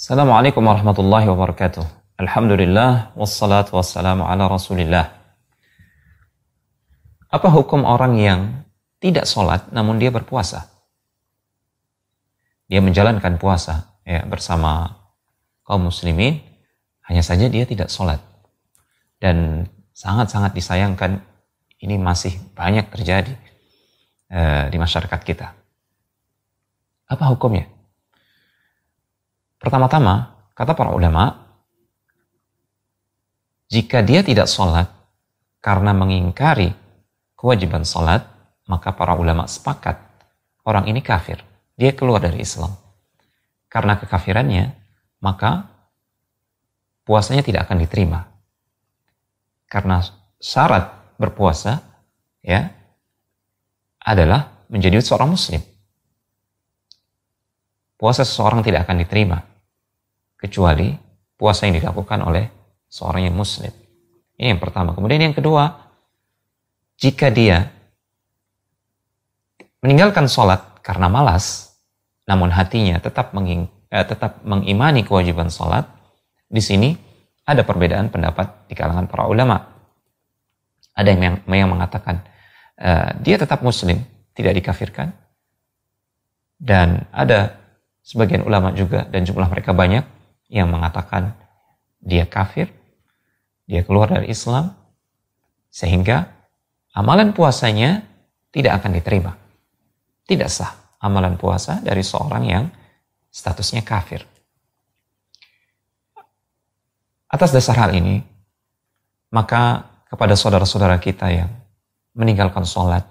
Assalamualaikum warahmatullahi wabarakatuh. Alhamdulillah wassalatu wassalamu ala Rasulillah. Apa hukum orang yang tidak sholat namun dia berpuasa? Dia menjalankan puasa ya bersama kaum muslimin, hanya saja dia tidak sholat. Dan sangat-sangat disayangkan ini masih banyak terjadi uh, di masyarakat kita. Apa hukumnya? Pertama-tama, kata para ulama, jika dia tidak sholat karena mengingkari kewajiban sholat, maka para ulama sepakat orang ini kafir. Dia keluar dari Islam. Karena kekafirannya, maka puasanya tidak akan diterima. Karena syarat berpuasa ya adalah menjadi seorang muslim. Puasa seseorang tidak akan diterima kecuali puasa yang dilakukan oleh seorang yang muslim. Ini yang pertama. Kemudian yang kedua, jika dia meninggalkan sholat karena malas, namun hatinya tetap menging, eh, tetap mengimani kewajiban sholat, di sini ada perbedaan pendapat di kalangan para ulama. Ada yang, yang mengatakan uh, dia tetap muslim, tidak dikafirkan, dan ada sebagian ulama juga dan jumlah mereka banyak yang mengatakan dia kafir, dia keluar dari Islam, sehingga amalan puasanya tidak akan diterima. Tidak sah amalan puasa dari seorang yang statusnya kafir. Atas dasar hal ini, maka kepada saudara-saudara kita yang meninggalkan sholat,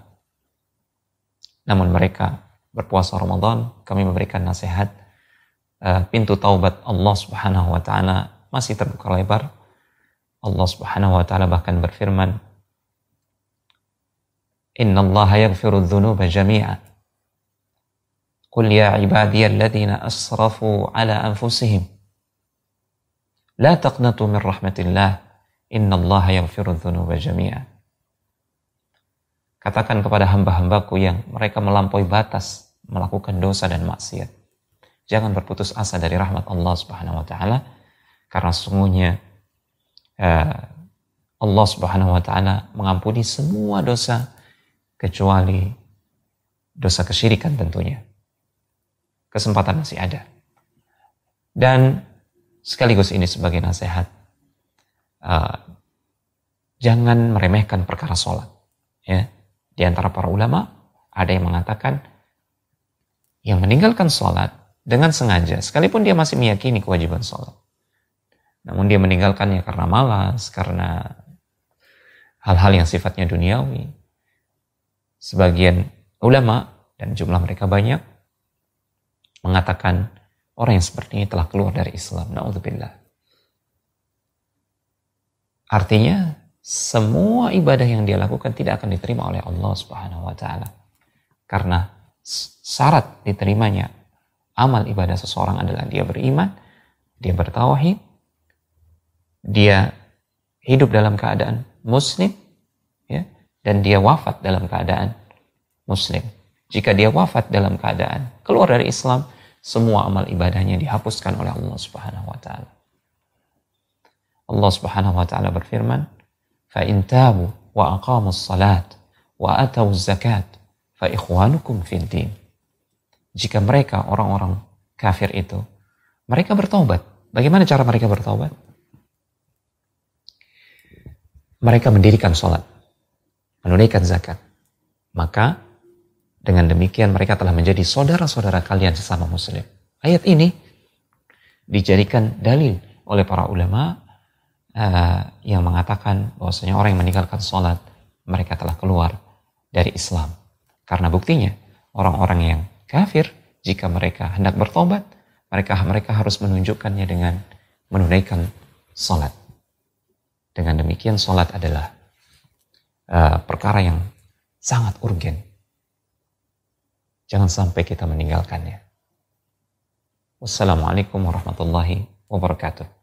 namun mereka berpuasa Ramadan, kami memberikan nasihat uh, pintu taubat Allah Subhanahu wa taala masih terbuka lebar. Allah Subhanahu wa taala bahkan berfirman, "Inna Allah yaghfiru dzunuba jami'a." Qul ya ibadiyalladzina asrafu ala anfusihim la taqnatu min rahmatillah inna Allah yaghfiru dzunuba jami'a. Katakan kepada hamba-hambaku yang mereka melampaui batas melakukan dosa dan maksiat Jangan berputus asa dari rahmat Allah Subhanahu wa taala karena sesungguhnya uh, Allah Subhanahu wa taala mengampuni semua dosa kecuali dosa kesyirikan tentunya. Kesempatan masih ada. Dan sekaligus ini sebagai nasihat uh, jangan meremehkan perkara sholat. Ya, di antara para ulama ada yang mengatakan yang meninggalkan sholat dengan sengaja, sekalipun dia masih meyakini kewajiban sholat. Namun dia meninggalkannya karena malas, karena hal-hal yang sifatnya duniawi. Sebagian ulama, dan jumlah mereka banyak, mengatakan orang yang seperti ini telah keluar dari Islam. Na'udzubillah. Artinya, semua ibadah yang dia lakukan tidak akan diterima oleh Allah Subhanahu wa taala. Karena syarat diterimanya amal ibadah seseorang adalah dia beriman, dia bertauhid, dia hidup dalam keadaan muslim, ya, dan dia wafat dalam keadaan muslim. Jika dia wafat dalam keadaan keluar dari Islam, semua amal ibadahnya dihapuskan oleh Allah Subhanahu wa taala. Allah Subhanahu wa taala berfirman, "Fa in tabu wa aqamus salat wa atawuz zakat fa ikhwanukum fid din." Jika mereka orang-orang kafir itu mereka bertobat. Bagaimana cara mereka bertobat? Mereka mendirikan sholat, menunaikan zakat. Maka dengan demikian mereka telah menjadi saudara-saudara kalian sesama muslim. Ayat ini dijadikan dalil oleh para ulama uh, yang mengatakan bahwasanya orang yang meninggalkan sholat mereka telah keluar dari Islam. Karena buktinya orang-orang yang kafir jika mereka hendak bertobat mereka mereka harus menunjukkannya dengan menunaikan salat. Dengan demikian salat adalah uh, perkara yang sangat urgen. Jangan sampai kita meninggalkannya. Wassalamualaikum warahmatullahi wabarakatuh